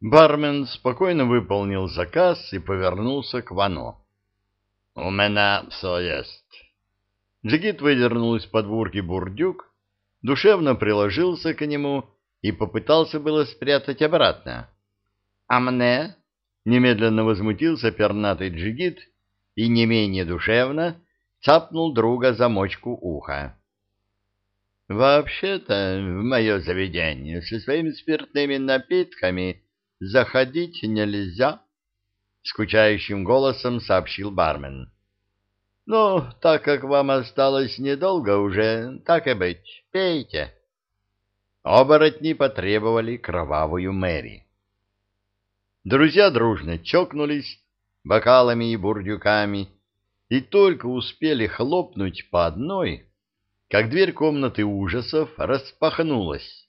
Бармен спокойно выполнил заказ и повернулся к Вано. «У меня все есть». Джигит выдернул из подворки бурдюк, душевно приложился к нему и попытался было спрятать обратно. «А мне?» — немедленно возмутился пернатый джигит и не менее душевно цапнул друга за мочку уха. «Вообще-то в мое заведение со своими спиртными напитками заходить нельзя», — скучающим голосом сообщил бармен. «Ну, так как вам осталось недолго уже, так и быть, пейте». Оборотни потребовали кровавую Мэри. Друзья дружно чокнулись бокалами и бурдюками и только успели хлопнуть по одной, как дверь комнаты ужасов распахнулась.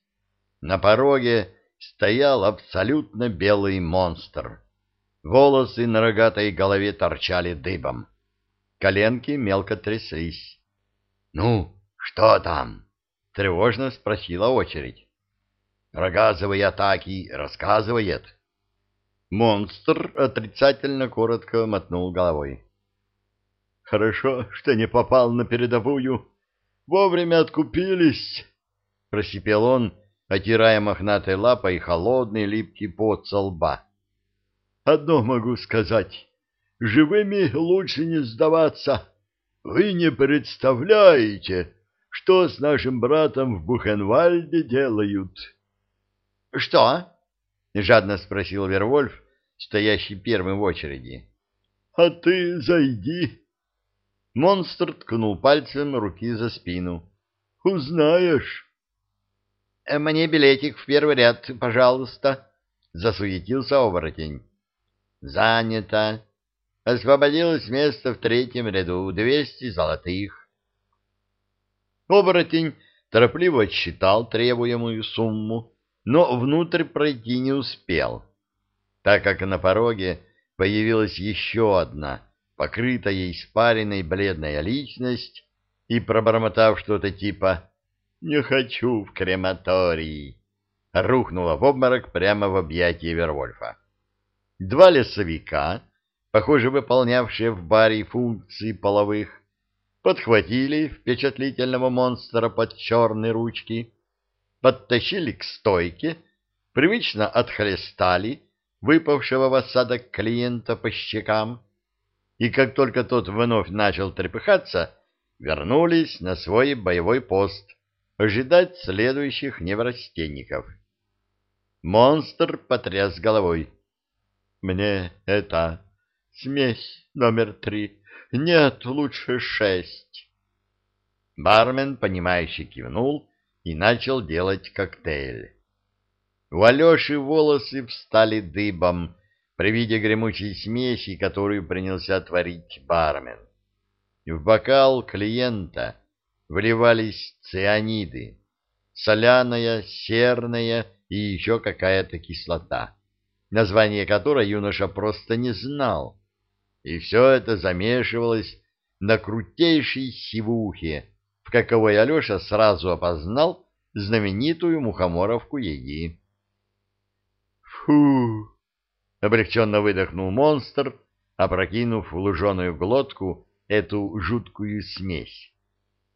На пороге стоял абсолютно белый монстр. Волосы на рогатой голове торчали дыбом. Коленки мелко тряслись. — Ну, что там? — тревожно спросила очередь. — Рогазовые атаки рассказывает. Монстр отрицательно коротко мотнул головой. — Хорошо, что не попал на передовую, Вовремя откупились, — просипел он, отирая мохнатой лапой холодный липкий пот со лба. — Одно могу сказать. Живыми лучше не сдаваться. Вы не представляете, что с нашим братом в Бухенвальде делают. — Что? — жадно спросил Вервольф, стоящий первым в очереди. — А ты зайди, Монстр ткнул пальцем руки за спину. «Узнаешь». «Э, «Мне билетик в первый ряд, пожалуйста», — засуетился оборотень. «Занято. Освободилось место в третьем ряду, двести золотых». Оборотень торопливо отсчитал требуемую сумму, но внутрь пройти не успел, так как на пороге появилась еще одна — покрытая испаренной бледная личность и, пробормотав что-то типа «Не хочу в крематорий», рухнула в обморок прямо в объятия Вервольфа. Два лесовика, похоже, выполнявшие в баре функции половых, подхватили впечатлительного монстра под черные ручки, подтащили к стойке, привычно отхлестали выпавшего в осадок клиента по щекам, и как только тот вновь начал трепыхаться, вернулись на свой боевой пост ожидать следующих неврастенников. Монстр потряс головой. «Мне это... смесь номер три. Нет, лучше шесть». Бармен, понимающе кивнул и начал делать коктейль. У Алеши волосы встали дыбом, при виде гремучей смеси, которую принялся творить бармен. В бокал клиента вливались цианиды, соляная, серная и еще какая-то кислота, название которой юноша просто не знал. И все это замешивалось на крутейшей сивухе, в каковой Алеша сразу опознал знаменитую мухоморовку Еги. «Фу!» — облегченно выдохнул монстр, опрокинув в луженую глотку эту жуткую смесь.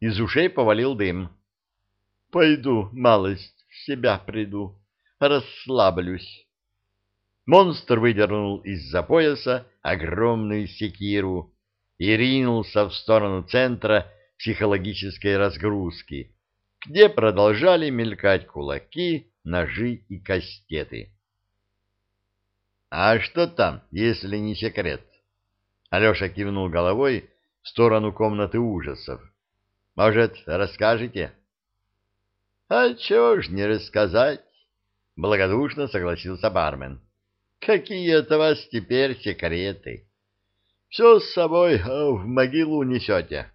Из ушей повалил дым. — Пойду, малость, в себя приду, расслаблюсь. Монстр выдернул из-за пояса огромную секиру и ринулся в сторону центра психологической разгрузки, где продолжали мелькать кулаки, ножи и кастеты. «А что там, если не секрет?» Алеша кивнул головой в сторону комнаты ужасов. «Может, расскажете?» «А чего ж не рассказать?» — благодушно согласился бармен. «Какие это вас теперь секреты? Все с собой а в могилу несете.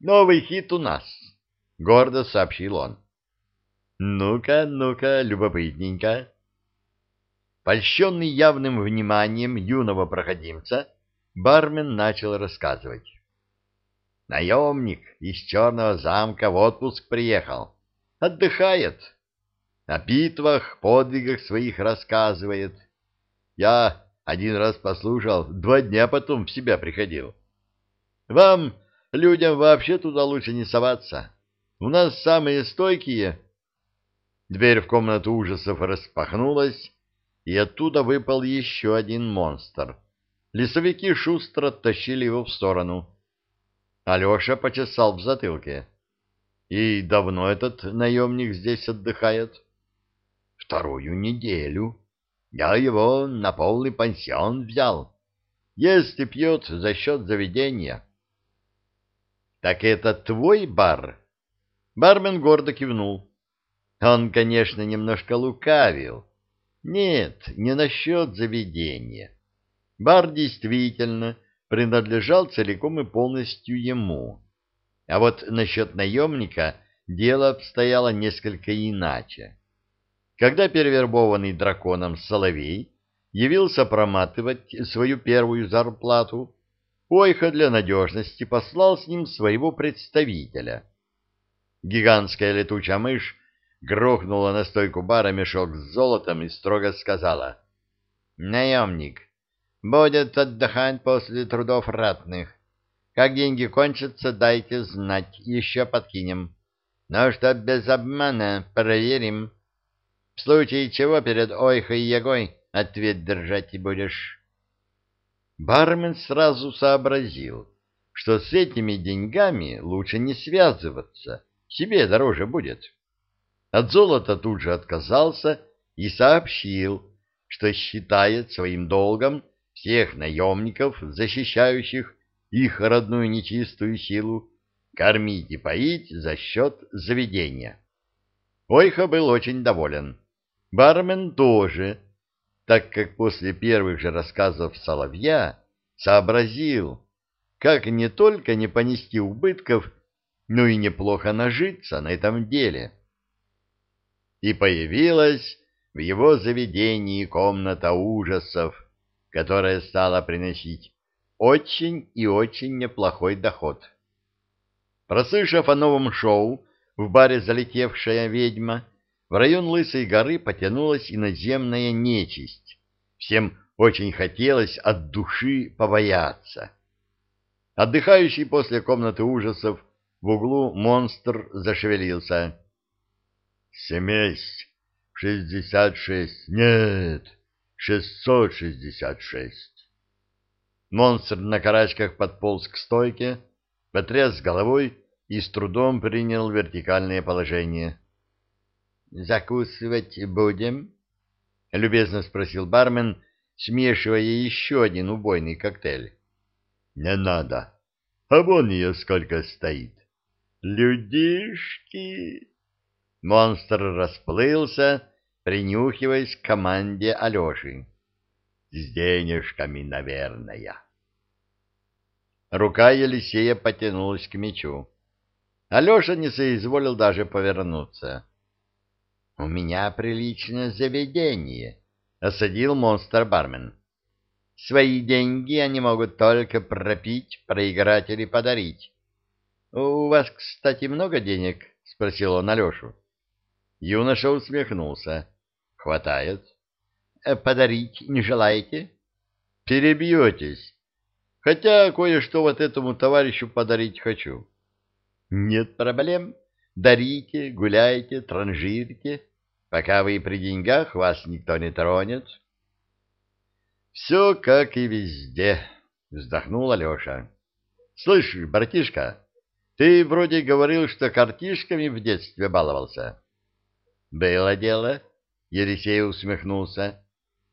Новый хит у нас», — гордо сообщил он. «Ну-ка, ну-ка, любопытненько». Польщенный явным вниманием юного проходимца, бармен начал рассказывать. Наемник из Черного замка в отпуск приехал. Отдыхает. о битвах, подвигах своих рассказывает. Я один раз послушал, два дня потом в себя приходил. Вам, людям, вообще туда лучше не соваться. У нас самые стойкие. Дверь в комнату ужасов распахнулась, и оттуда выпал еще один монстр. Лесовики шустро тащили его в сторону. Алеша почесал в затылке. И давно этот наемник здесь отдыхает? Вторую неделю. Я его на полный пансион взял. Ест и пьет за счет заведения. Так это твой бар? Бармен гордо кивнул. Он, конечно, немножко лукавил. Нет, не насчет заведения. Бар действительно принадлежал целиком и полностью ему. А вот насчет наемника дело обстояло несколько иначе. Когда перевербованный драконом Соловей явился проматывать свою первую зарплату, Ойха для надежности послал с ним своего представителя. Гигантская летучая мышь грохнула на стойку бара мешок с золотом и строго сказала «Наемник, будет отдыхать после трудов ратных. Как деньги кончатся, дайте знать, еще подкинем. Но что без обмана проверим. В случае чего перед Ойхой и Егой ответ держать и будешь». Бармен сразу сообразил, что с этими деньгами лучше не связываться, себе дороже будет. От золота тут же отказался и сообщил, что считает своим долгом всех наемников, защищающих их родную нечистую силу, кормить и поить за счет заведения. Ойха был очень доволен. Бармен тоже, так как после первых же рассказов Соловья сообразил, как не только не понести убытков, но и неплохо нажиться на этом деле и появилась в его заведении комната ужасов, которая стала приносить очень и очень неплохой доход. Прослышав о новом шоу в баре «Залетевшая ведьма», в район Лысой горы потянулась иноземная нечисть. Всем очень хотелось от души побояться. Отдыхающий после комнаты ужасов в углу монстр зашевелился. Семейств шестьдесят шесть. Нет, шестьсот шестьдесят шесть. Монстр на карачках подполз к стойке, потряс головой и с трудом принял вертикальное положение. «Закусывать будем?» — любезно спросил бармен, смешивая еще один убойный коктейль. «Не надо. А вон ее сколько стоит. Людишки!» Монстр расплылся, принюхиваясь к команде Алеши. «С денежками, наверное». Рука Елисея потянулась к мечу. Алеша не соизволил даже повернуться. — У меня приличное заведение, — осадил монстр-бармен. — Свои деньги они могут только пропить, проиграть или подарить. — У вас, кстати, много денег? — спросил он Алешу. Юноша усмехнулся. «Хватает». «Э, «Подарить не желаете?» «Перебьетесь. Хотя кое-что вот этому товарищу подарить хочу». «Нет проблем. Дарите, гуляйте, транжирите. Пока вы при деньгах, вас никто не тронет». «Все как и везде», — вздохнул Алеша. «Слышь, братишка, ты вроде говорил, что картишками в детстве баловался». Было дело, Елисей усмехнулся.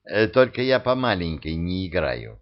Э, только я по маленькой не играю.